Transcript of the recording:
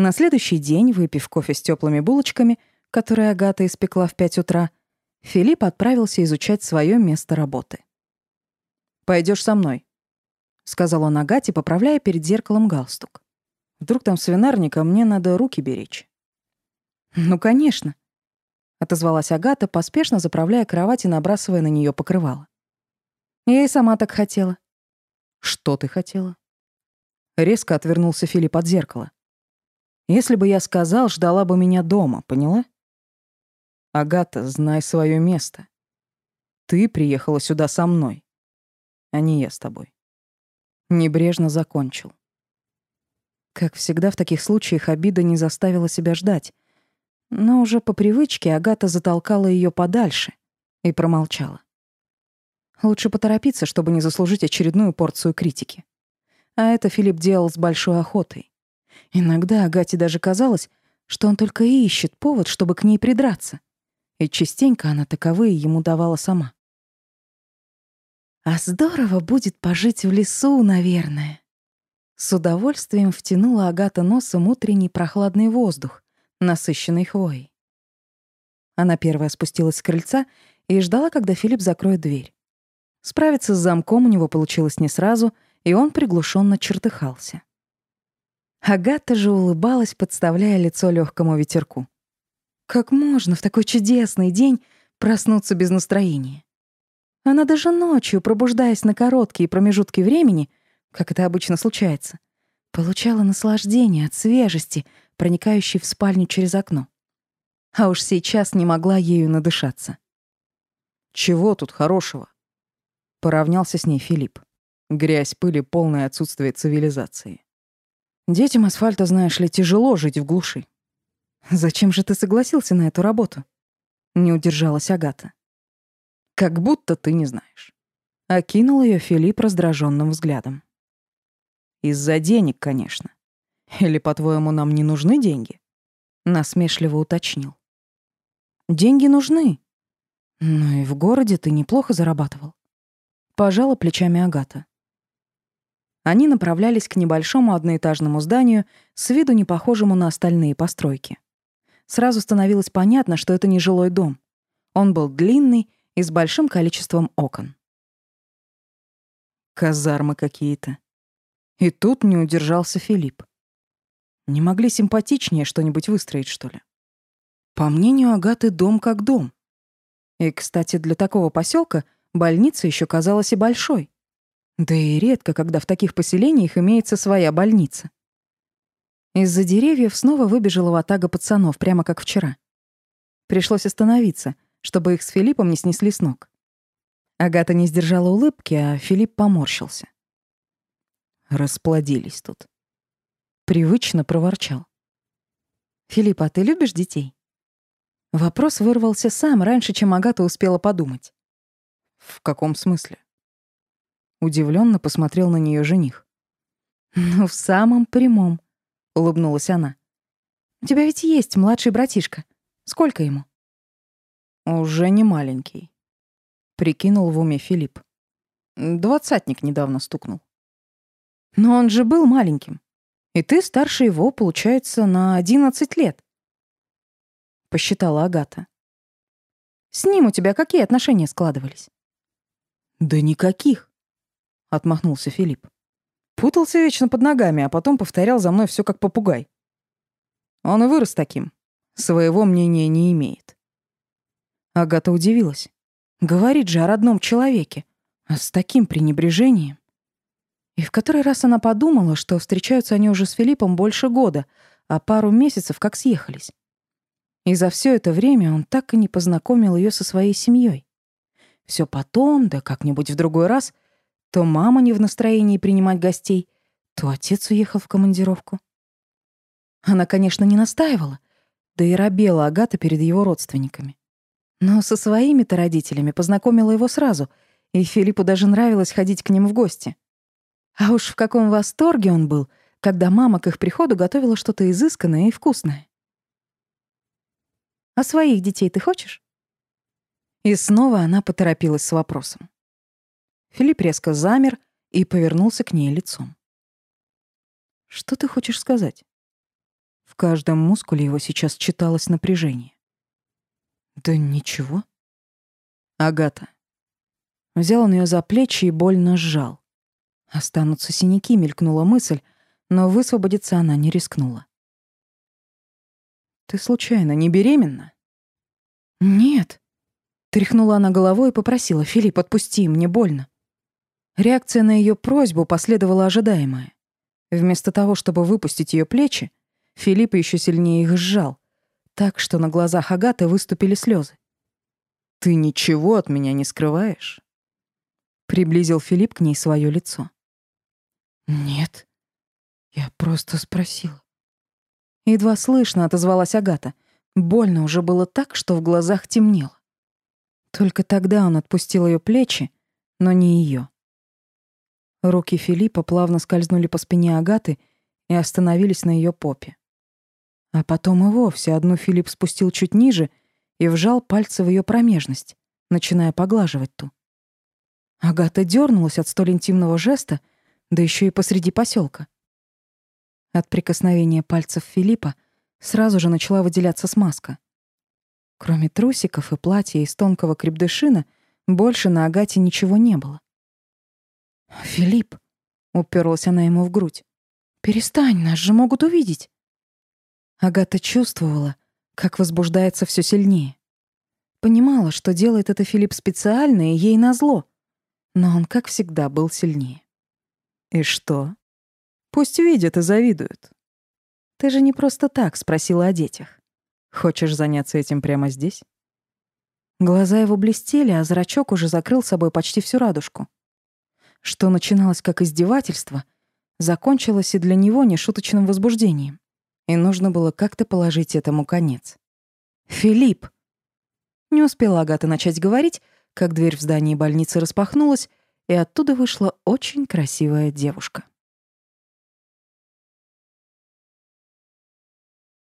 На следующий день, выпив кофе с теплыми булочками, которые Агата испекла в пять утра, Филипп отправился изучать свое место работы. Пойдешь со мной», — сказал он Агате, поправляя перед зеркалом галстук. «Вдруг там свинарника, мне надо руки беречь». «Ну, конечно», — отозвалась Агата, поспешно заправляя кровать и набрасывая на нее покрывало. «Я и сама так хотела». «Что ты хотела?» Резко отвернулся Филипп от зеркала. «Если бы я сказал, ждала бы меня дома, поняла?» «Агата, знай свое место. Ты приехала сюда со мной, а не я с тобой». Небрежно закончил. Как всегда в таких случаях обида не заставила себя ждать, но уже по привычке Агата затолкала ее подальше и промолчала. Лучше поторопиться, чтобы не заслужить очередную порцию критики. А это Филипп делал с большой охотой. Иногда Агате даже казалось, что он только и ищет повод, чтобы к ней придраться. И частенько она таковые ему давала сама. А здорово будет пожить в лесу, наверное. С удовольствием втянула Агата носом утренний прохладный воздух, насыщенный хвоей. Она первая спустилась с крыльца и ждала, когда Филипп закроет дверь. Справиться с замком у него получилось не сразу, и он приглушенно чертыхался. Агата же улыбалась, подставляя лицо легкому ветерку. Как можно в такой чудесный день проснуться без настроения? Она даже ночью, пробуждаясь на короткие промежутки времени, как это обычно случается, получала наслаждение от свежести, проникающей в спальню через окно. А уж сейчас не могла ею надышаться. «Чего тут хорошего?» Поравнялся с ней Филипп. Грязь, пыль и полное отсутствие цивилизации. Детям асфальта, знаешь ли, тяжело жить в глуши. Зачем же ты согласился на эту работу? Не удержалась Агата. Как будто ты не знаешь. Окинул ее Филипп раздраженным взглядом. Из-за денег, конечно. Или, по-твоему, нам не нужны деньги? Насмешливо уточнил. Деньги нужны. Но и в городе ты неплохо зарабатывал. Пожала плечами Агата. Они направлялись к небольшому одноэтажному зданию, с виду не похожему на остальные постройки. Сразу становилось понятно, что это не жилой дом. Он был длинный и с большим количеством окон. Казармы какие-то. И тут не удержался Филипп. Не могли симпатичнее что-нибудь выстроить, что ли? По мнению Агаты, дом как дом. И, кстати, для такого поселка больница еще казалась и большой. Да и редко, когда в таких поселениях имеется своя больница. Из-за деревьев снова выбежала ватага пацанов, прямо как вчера. Пришлось остановиться, чтобы их с Филиппом не снесли с ног. Агата не сдержала улыбки, а Филипп поморщился. Расплодились тут. Привычно проворчал. «Филипп, а ты любишь детей?» Вопрос вырвался сам, раньше, чем Агата успела подумать. В каком смысле? Удивленно посмотрел на нее жених. Ну, в самом прямом, улыбнулась она. У тебя ведь есть младший братишка. Сколько ему? Уже не маленький. Прикинул в уме Филипп. Двадцатник недавно стукнул. Но он же был маленьким. И ты старше его, получается, на одиннадцать лет. Посчитала Агата. С ним у тебя какие отношения складывались? «Да никаких», — отмахнулся Филипп. Путался вечно под ногами, а потом повторял за мной все как попугай. Он и вырос таким. Своего мнения не имеет. Агата удивилась. Говорит же о родном человеке, а с таким пренебрежением. И в который раз она подумала, что встречаются они уже с Филиппом больше года, а пару месяцев как съехались. И за все это время он так и не познакомил ее со своей семьей. Все потом, да как-нибудь в другой раз, то мама не в настроении принимать гостей, то отец уехал в командировку. Она, конечно, не настаивала, да и робела Агата перед его родственниками. Но со своими-то родителями познакомила его сразу, и Филиппу даже нравилось ходить к ним в гости. А уж в каком восторге он был, когда мама к их приходу готовила что-то изысканное и вкусное. «А своих детей ты хочешь?» И снова она поторопилась с вопросом. Филипп резко замер и повернулся к ней лицом. «Что ты хочешь сказать?» «В каждом мускуле его сейчас читалось напряжение. Да ничего. Агата. Взял он ее за плечи и больно сжал. Останутся синяки, мелькнула мысль, но высвободиться она не рискнула. Ты случайно не беременна? Нет. Тряхнула она головой и попросила: "Филипп, отпусти, мне больно". Реакция на ее просьбу последовала ожидаемая. Вместо того, чтобы выпустить ее плечи, Филипп еще сильнее их сжал, так что на глазах Агаты выступили слезы. «Ты ничего от меня не скрываешь?» Приблизил Филипп к ней свое лицо. «Нет, я просто спросила». Едва слышно отозвалась Агата. Больно уже было так, что в глазах темнело. Только тогда он отпустил ее плечи, но не ее. Руки Филиппа плавно скользнули по спине Агаты и остановились на ее попе. А потом и вовсе одну Филипп спустил чуть ниже и вжал пальцы в ее промежность, начиная поглаживать ту. Агата дернулась от столь интимного жеста, да еще и посреди поселка. От прикосновения пальцев Филиппа сразу же начала выделяться смазка. Кроме трусиков и платья из тонкого крепдышина, больше на Агате ничего не было. «Филипп!» — уперлась она ему в грудь. «Перестань, нас же могут увидеть!» Агата чувствовала, как возбуждается все сильнее. Понимала, что делает это Филипп специально и ей назло, но он, как всегда, был сильнее. «И что? Пусть видят и завидуют. Ты же не просто так спросила о детях. Хочешь заняться этим прямо здесь?» Глаза его блестели, а зрачок уже закрыл собой почти всю радужку что начиналось как издевательство, закончилось и для него нешуточным возбуждением. И нужно было как-то положить этому конец. «Филипп!» Не успела Агата начать говорить, как дверь в здании больницы распахнулась, и оттуда вышла очень красивая девушка.